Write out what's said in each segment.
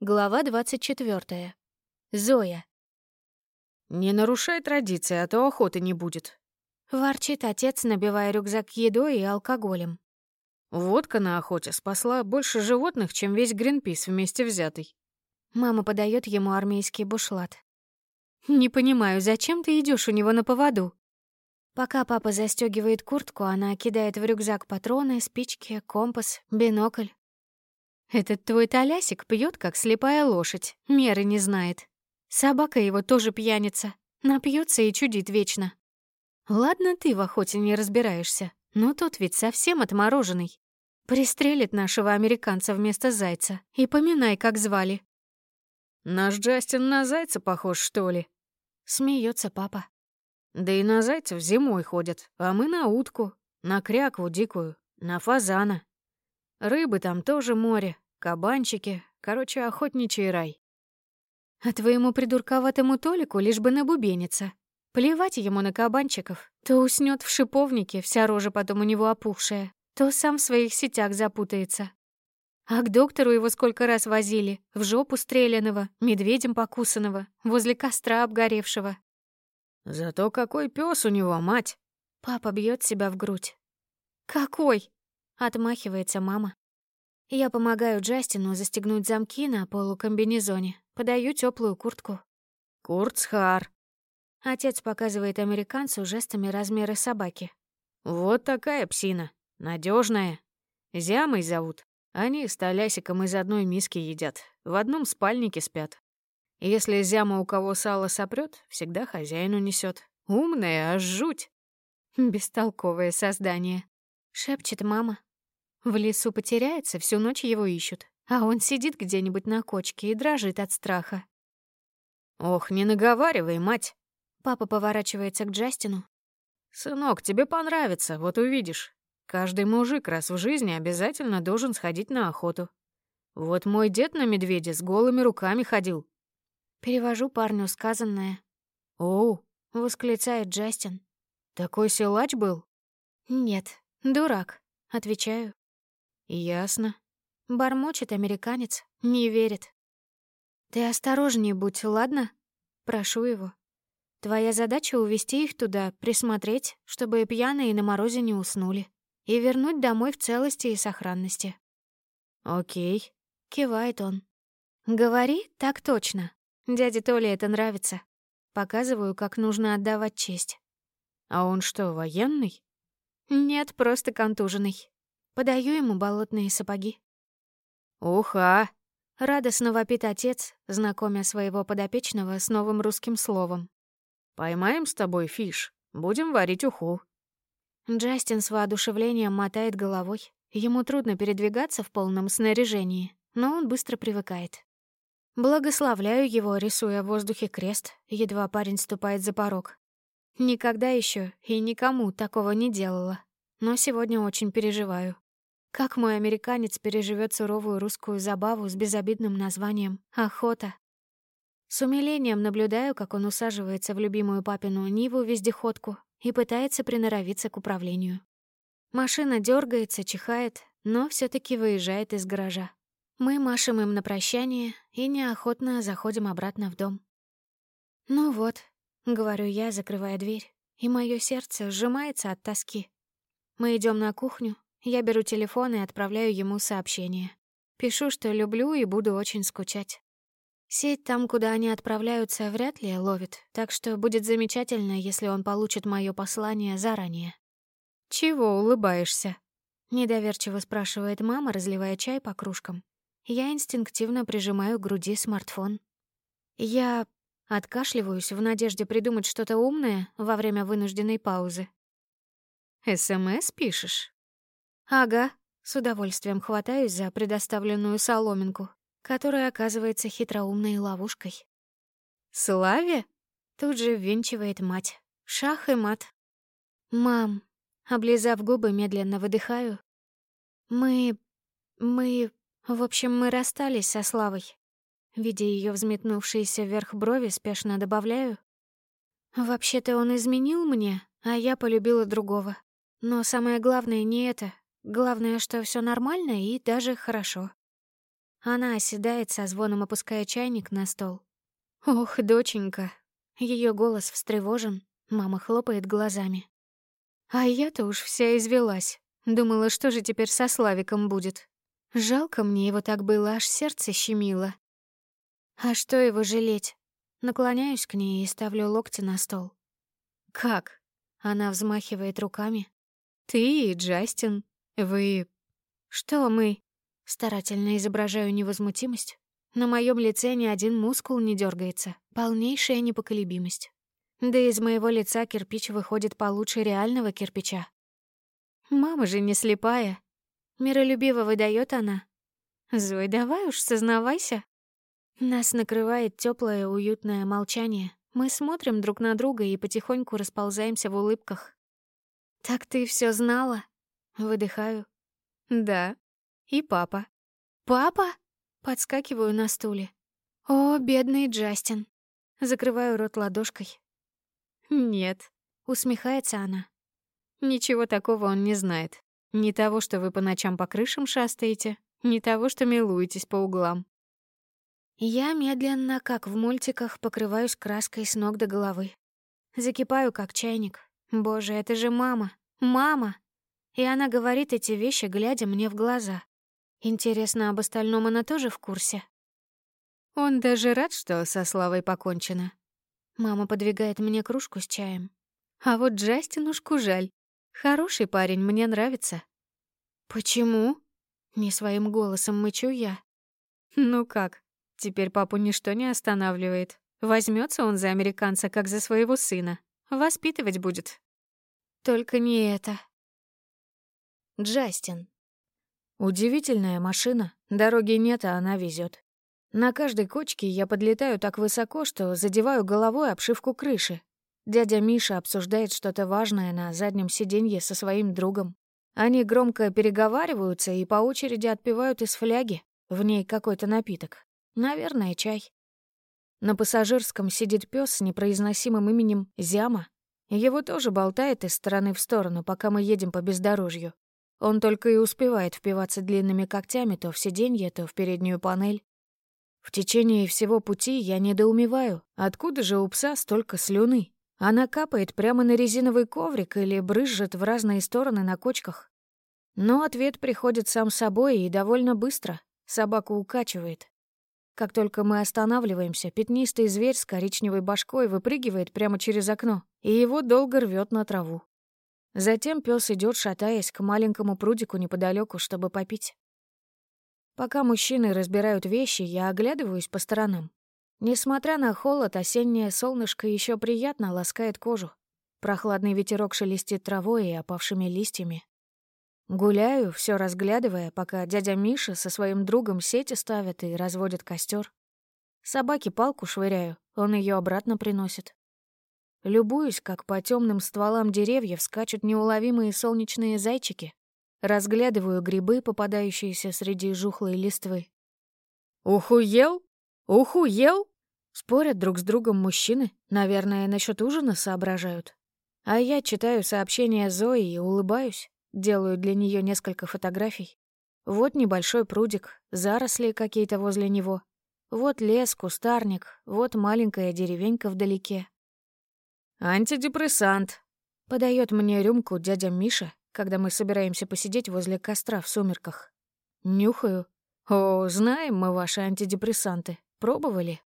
Глава 24. Зоя. «Не нарушай традиции, а то охоты не будет», — ворчит отец, набивая рюкзак едой и алкоголем. «Водка на охоте спасла больше животных, чем весь Гринпис вместе взятый». Мама подает ему армейский бушлат. «Не понимаю, зачем ты идешь у него на поводу?» Пока папа застегивает куртку, она кидает в рюкзак патроны, спички, компас, бинокль. Этот твой Толясик пьет, как слепая лошадь, меры не знает. Собака его тоже пьяница, напьется и чудит вечно. Ладно, ты в охоте не разбираешься, но тот ведь совсем отмороженный. Пристрелит нашего американца вместо зайца и поминай, как звали. Наш Джастин на зайца похож, что ли? Смеется папа. Да и на зайцев зимой ходят, а мы на утку, на крякву дикую, на фазана. Рыбы там тоже море, кабанчики, короче, охотничий рай. А твоему придурковатому Толику лишь бы набубениться. Плевать ему на кабанчиков. То уснет в шиповнике, вся рожа потом у него опухшая, то сам в своих сетях запутается. А к доктору его сколько раз возили, в жопу стрелянного, медведем покусанного, возле костра обгоревшего. Зато какой пес у него, мать! Папа бьет себя в грудь. Какой? Отмахивается мама. Я помогаю Джастину застегнуть замки на полукомбинезоне, подаю теплую куртку. Курцхар. Отец показывает американцу жестами размеры собаки. Вот такая псина, надежная. Зямой зовут. Они с Толясиком из одной миски едят, в одном спальнике спят. Если зяма у кого сало сопрёт, всегда хозяину несет. Умная, аж жуть. Бестолковое создание. Шепчет мама, в лесу потеряется, всю ночь его ищут, а он сидит где-нибудь на кочке и дрожит от страха. «Ох, не наговаривай, мать!» Папа поворачивается к Джастину. «Сынок, тебе понравится, вот увидишь. Каждый мужик раз в жизни обязательно должен сходить на охоту. Вот мой дед на медведя с голыми руками ходил». Перевожу парню сказанное. «Оу!» — восклицает Джастин. «Такой силач был?» «Нет, дурак», — отвечаю. «Ясно». Бормочет американец, не верит. «Ты осторожнее будь, ладно?» Прошу его. «Твоя задача — увести их туда, присмотреть, чтобы пьяные на морозе не уснули, и вернуть домой в целости и сохранности». «Окей», — кивает он. «Говори так точно. Дяде Толе это нравится. Показываю, как нужно отдавать честь». «А он что, военный?» «Нет, просто контуженный. Подаю ему болотные сапоги. «Уха!» — радостно вопит отец, знакомя своего подопечного с новым русским словом. «Поймаем с тобой фиш, будем варить уху». Джастин с воодушевлением мотает головой. Ему трудно передвигаться в полном снаряжении, но он быстро привыкает. Благословляю его, рисуя в воздухе крест, едва парень ступает за порог. Никогда еще и никому такого не делала, но сегодня очень переживаю. Как мой американец переживет суровую русскую забаву с безобидным названием «Охота»? С умилением наблюдаю, как он усаживается в любимую папину Ниву-вездеходку и пытается приноровиться к управлению. Машина дергается, чихает, но все таки выезжает из гаража. Мы машем им на прощание и неохотно заходим обратно в дом. «Ну вот», — говорю я, закрывая дверь, и мое сердце сжимается от тоски. Мы идем на кухню, я беру телефон и отправляю ему сообщение. Пишу, что люблю и буду очень скучать. Сеть там, куда они отправляются, вряд ли ловит, так что будет замечательно, если он получит мое послание заранее. «Чего улыбаешься?» — недоверчиво спрашивает мама, разливая чай по кружкам. Я инстинктивно прижимаю к груди смартфон. Я откашливаюсь в надежде придумать что-то умное во время вынужденной паузы. «СМС пишешь?» Ага, с удовольствием хватаюсь за предоставленную соломинку, которая оказывается хитроумной ловушкой. «Славе?» — тут же ввинчивает мать. Шах и мат. «Мам», — облизав губы, медленно выдыхаю. «Мы... мы... в общем, мы расстались со Славой». Видя ее взметнувшиеся вверх брови, спешно добавляю. «Вообще-то он изменил мне, а я полюбила другого. Но самое главное не это, Главное, что все нормально и даже хорошо. Она оседает со звоном, опуская чайник на стол. «Ох, доченька!» Ее голос встревожен, мама хлопает глазами. А я-то уж вся извелась. Думала, что же теперь со Славиком будет. Жалко мне его так было, аж сердце щемило. А что его жалеть? Наклоняюсь к ней и ставлю локти на стол. «Как?» Она взмахивает руками. «Ты и Джастин. Вы...» «Что мы?» Старательно изображаю невозмутимость. На моем лице ни один мускул не дергается. Полнейшая непоколебимость. Да из моего лица кирпич выходит получше реального кирпича. Мама же не слепая. Миролюбиво выдает она. Зой, давай уж, сознавайся. Нас накрывает теплое, уютное молчание. Мы смотрим друг на друга и потихоньку расползаемся в улыбках. «Так ты все знала?» Выдыхаю. «Да. И папа». «Папа?» Подскакиваю на стуле. «О, бедный Джастин!» Закрываю рот ладошкой. «Нет», — усмехается она. «Ничего такого он не знает. Ни того, что вы по ночам по крышам шастаете, ни того, что милуетесь по углам. Я медленно, как в мультиках, покрываюсь краской с ног до головы. Закипаю, как чайник. Боже, это же мама! Мама! И она говорит эти вещи, глядя мне в глаза. Интересно, об остальном она тоже в курсе? Он даже рад, что со Славой покончено. Мама подвигает мне кружку с чаем. А вот Джастинушку жаль. Хороший парень, мне нравится. Почему? Не своим голосом мычу я. Ну как, Теперь папу ничто не останавливает. Возьмется он за американца, как за своего сына. Воспитывать будет. Только не это. Джастин. Удивительная машина. Дороги нет, а она везет. На каждой кочке я подлетаю так высоко, что задеваю головой обшивку крыши. Дядя Миша обсуждает что-то важное на заднем сиденье со своим другом. Они громко переговариваются и по очереди отпивают из фляги. В ней какой-то напиток. Наверное, чай. На пассажирском сидит пес с непроизносимым именем Зяма. Его тоже болтает из стороны в сторону, пока мы едем по бездорожью. Он только и успевает впиваться длинными когтями то в сиденье, то в переднюю панель. В течение всего пути я недоумеваю, откуда же у пса столько слюны. Она капает прямо на резиновый коврик или брызжет в разные стороны на кочках. Но ответ приходит сам собой и довольно быстро. Собаку укачивает. Как только мы останавливаемся, пятнистый зверь с коричневой башкой выпрыгивает прямо через окно, и его долго рвет на траву. Затем пес идет, шатаясь, к маленькому прудику неподалеку, чтобы попить. Пока мужчины разбирают вещи, я оглядываюсь по сторонам. Несмотря на холод, осеннее солнышко еще приятно ласкает кожу. Прохладный ветерок шелестит травой и опавшими листьями. Гуляю, все разглядывая, пока дядя Миша со своим другом сети ставят и разводят костер. Собаке палку швыряю, он ее обратно приносит. Любуюсь, как по темным стволам деревьев скачут неуловимые солнечные зайчики. Разглядываю грибы, попадающиеся среди жухлой листвы. «Ухуел? Ухуел?» Спорят друг с другом мужчины, наверное, насчет ужина соображают. А я читаю сообщения Зои и улыбаюсь. Делаю для нее несколько фотографий. Вот небольшой прудик, заросли какие-то возле него. Вот лес, кустарник, вот маленькая деревенька вдалеке. «Антидепрессант», — подает мне рюмку дядя Миша, когда мы собираемся посидеть возле костра в сумерках. Нюхаю. «О, знаем мы ваши антидепрессанты. Пробовали?»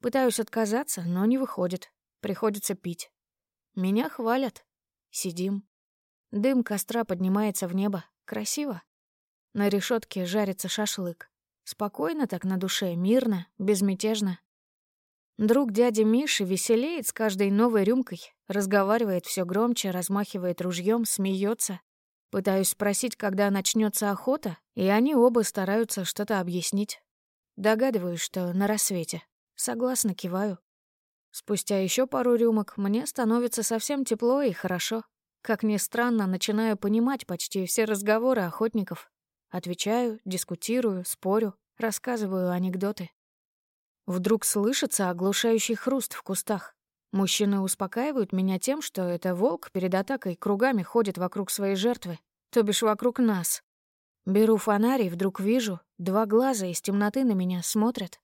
Пытаюсь отказаться, но не выходит. Приходится пить. Меня хвалят. Сидим. Дым костра поднимается в небо. Красиво. На решетке жарится шашлык. Спокойно так на душе, мирно, безмятежно. Друг дяди Миши веселеет с каждой новой рюмкой, разговаривает все громче, размахивает ружьем, смеется. Пытаюсь спросить, когда начнется охота, и они оба стараются что-то объяснить. Догадываюсь, что на рассвете. Согласно киваю. Спустя еще пару рюмок мне становится совсем тепло и хорошо. Как ни странно, начинаю понимать почти все разговоры охотников. Отвечаю, дискутирую, спорю, рассказываю анекдоты. Вдруг слышится оглушающий хруст в кустах. Мужчины успокаивают меня тем, что это волк перед атакой кругами ходит вокруг своей жертвы, то бишь вокруг нас. Беру фонарь и вдруг вижу, два глаза из темноты на меня смотрят.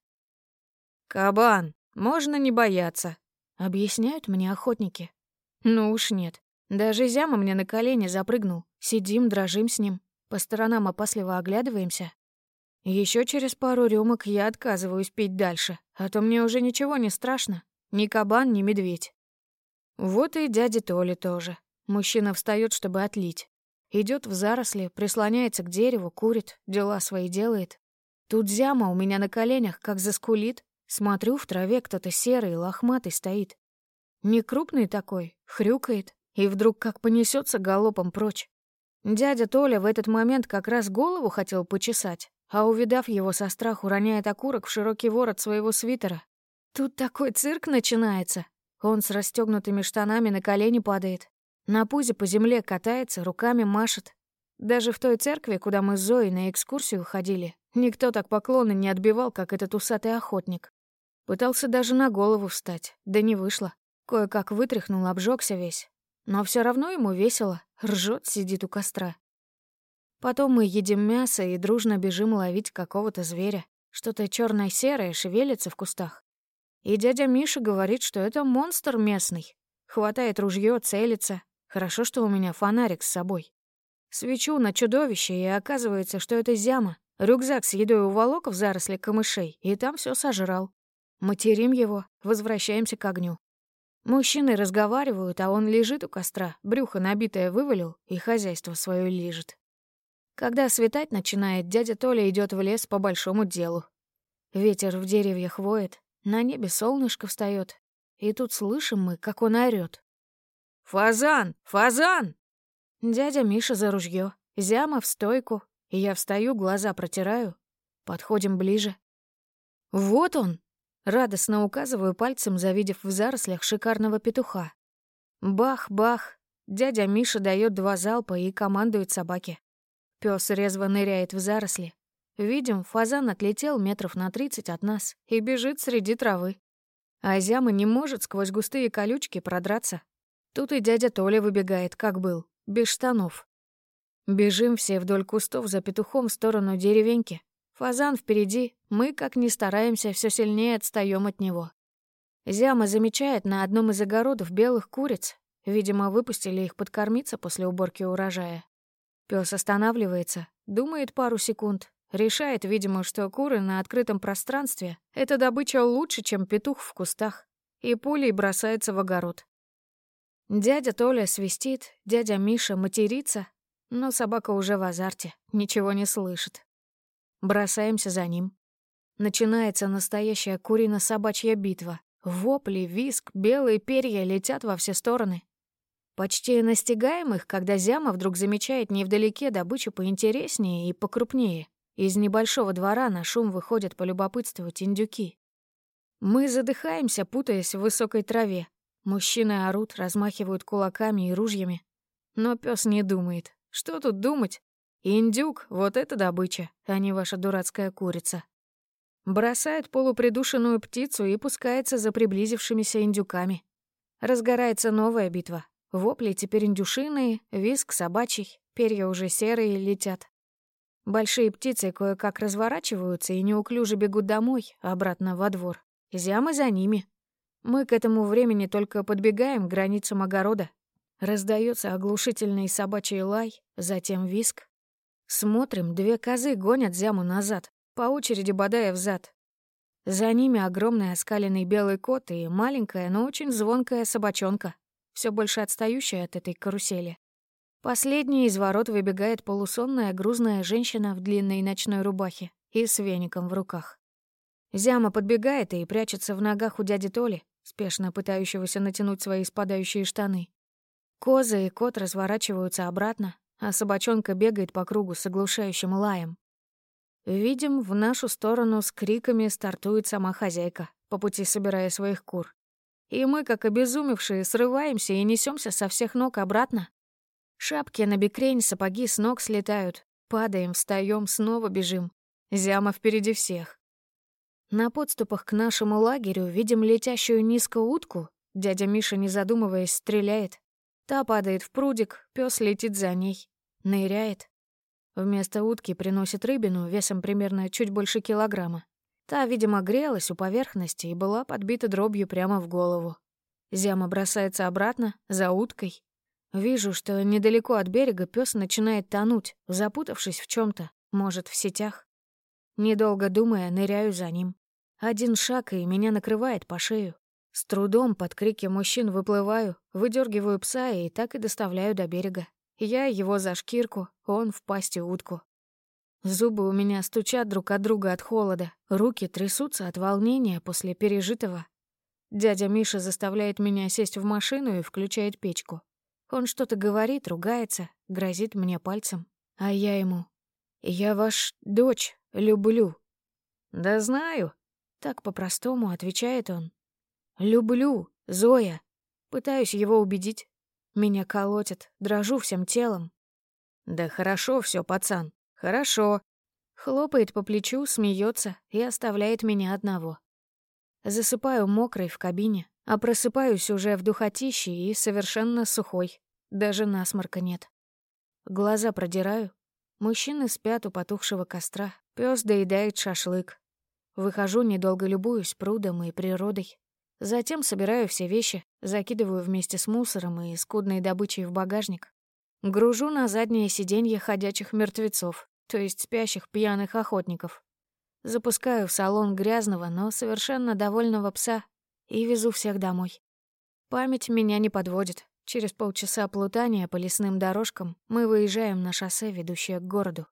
«Кабан, можно не бояться», — объясняют мне охотники. Ну уж нет. Даже Зяма мне на колени запрыгнул. Сидим, дрожим с ним. По сторонам опасливо оглядываемся. Еще через пару рюмок я отказываюсь пить дальше, а то мне уже ничего не страшно. Ни кабан, ни медведь. Вот и дядя Толя тоже. Мужчина встает, чтобы отлить. Идет в заросли, прислоняется к дереву, курит, дела свои делает. Тут зяма у меня на коленях, как заскулит. Смотрю, в траве кто-то серый, лохматый стоит. Не крупный такой, хрюкает, и вдруг как понесется галопом прочь. Дядя Толя в этот момент как раз голову хотел почесать, а увидав его со страху, роняет окурок в широкий ворот своего свитера. Тут такой цирк начинается. Он с расстегнутыми штанами на колени падает. На пузе по земле катается, руками машет. Даже в той церкви, куда мы с Зоей на экскурсию ходили, никто так поклоны не отбивал, как этот усатый охотник. Пытался даже на голову встать, да не вышло. Кое-как вытряхнул, обжегся весь. Но все равно ему весело, ржет, сидит у костра. Потом мы едим мясо и дружно бежим ловить какого-то зверя. Что-то черно серое шевелится в кустах. И дядя Миша говорит, что это монстр местный. Хватает ружье, целится. Хорошо, что у меня фонарик с собой. Свечу на чудовище, и оказывается, что это зяма. Рюкзак с едой уволок в заросли камышей, и там все сожрал. Материм его, возвращаемся к огню. Мужчины разговаривают, а он лежит у костра, брюхо набитое вывалил и хозяйство свое лежит. Когда светать начинает, дядя Толя идет в лес по большому делу. Ветер в деревьях воет, на небе солнышко встает, и тут слышим мы, как он орёт. «Фазан! Фазан!» Дядя Миша за ружье, Зяма в стойку, и я встаю, глаза протираю. Подходим ближе. «Вот он!» Радостно указываю пальцем, завидев в зарослях шикарного петуха. Бах-бах. Дядя Миша дает два залпа и командует собаке. Пёс резво ныряет в заросли. Видим, фазан отлетел метров на тридцать от нас и бежит среди травы. А Зяма не может сквозь густые колючки продраться. Тут и дядя Толя выбегает, как был, без штанов. Бежим все вдоль кустов за петухом в сторону деревеньки. Фазан впереди, мы, как ни стараемся, все сильнее отстаем от него. Зяма замечает на одном из огородов белых куриц. Видимо, выпустили их подкормиться после уборки урожая. Пес останавливается, думает пару секунд, решает, видимо, что куры на открытом пространстве — это добыча лучше, чем петух в кустах, и пулей бросается в огород. Дядя Толя свистит, дядя Миша матерится, но собака уже в азарте, ничего не слышит. Бросаемся за ним. Начинается настоящая курино-собачья битва. Вопли, виск, белые перья летят во все стороны. Почти настигаем их, когда Зяма вдруг замечает невдалеке добычу поинтереснее и покрупнее. Из небольшого двора на шум выходят полюбопытствовать индюки. Мы задыхаемся, путаясь в высокой траве. Мужчины орут, размахивают кулаками и ружьями. Но пес не думает. Что тут думать? Индюк — вот это добыча, а не ваша дурацкая курица. Бросает полупридушенную птицу и пускается за приблизившимися индюками. Разгорается новая битва. Вопли теперь индюшиные, виск собачий, перья уже серые летят. Большие птицы кое-как разворачиваются и неуклюже бегут домой, обратно во двор. Зямы за ними. Мы к этому времени только подбегаем к границам огорода. Раздается оглушительный собачий лай, затем виск, Смотрим, две козы гонят зяму назад, по очереди бодая взад. За ними огромный оскаленный белый кот и маленькая, но очень звонкая собачонка, все больше отстающая от этой карусели. Последней из ворот выбегает полусонная грузная женщина в длинной ночной рубахе и с веником в руках. Зяма подбегает и прячется в ногах у дяди Толи, спешно пытающегося натянуть свои спадающие штаны. Коза и кот разворачиваются обратно, а собачонка бегает по кругу с оглушающим лаем. Видим, в нашу сторону с криками стартует сама хозяйка, по пути собирая своих кур. И мы, как обезумевшие, срываемся и несемся со всех ног обратно. Шапки на бекрень, сапоги с ног слетают. Падаем, встаем, снова бежим. Зяма впереди всех. На подступах к нашему лагерю видим летящую низко утку. Дядя Миша, не задумываясь, стреляет. Та падает в прудик, пес летит за ней. Ныряет. Вместо утки приносит рыбину весом примерно чуть больше килограмма. Та, видимо, грелась у поверхности и была подбита дробью прямо в голову. Зяма бросается обратно, за уткой. Вижу, что недалеко от берега пес начинает тонуть, запутавшись в чем то может, в сетях. Недолго думая, ныряю за ним. Один шаг, и меня накрывает по шею. С трудом под крики мужчин выплываю, выдергиваю пса и так и доставляю до берега. Я его за шкирку, он в пасти утку. Зубы у меня стучат друг от друга от холода, руки трясутся от волнения после пережитого. Дядя Миша заставляет меня сесть в машину и включает печку. Он что-то говорит, ругается, грозит мне пальцем, а я ему «Я ваш дочь люблю». «Да знаю», — так по-простому отвечает он. «Люблю, Зоя». Пытаюсь его убедить. Меня колотит, дрожу всем телом. «Да хорошо все, пацан, хорошо». Хлопает по плечу, смеется и оставляет меня одного. Засыпаю мокрой в кабине, а просыпаюсь уже в духотище и совершенно сухой. Даже насморка нет. Глаза продираю, Мужчины спят у потухшего костра, пес доедает шашлык. Выхожу, недолго любуюсь прудом и природой. Затем собираю все вещи, закидываю вместе с мусором и скудной добычей в багажник. Гружу на заднее сиденье ходячих мертвецов, то есть спящих пьяных охотников. Запускаю в салон грязного, но совершенно довольного пса и везу всех домой. Память меня не подводит. Через полчаса плутания по лесным дорожкам мы выезжаем на шоссе, ведущее к городу.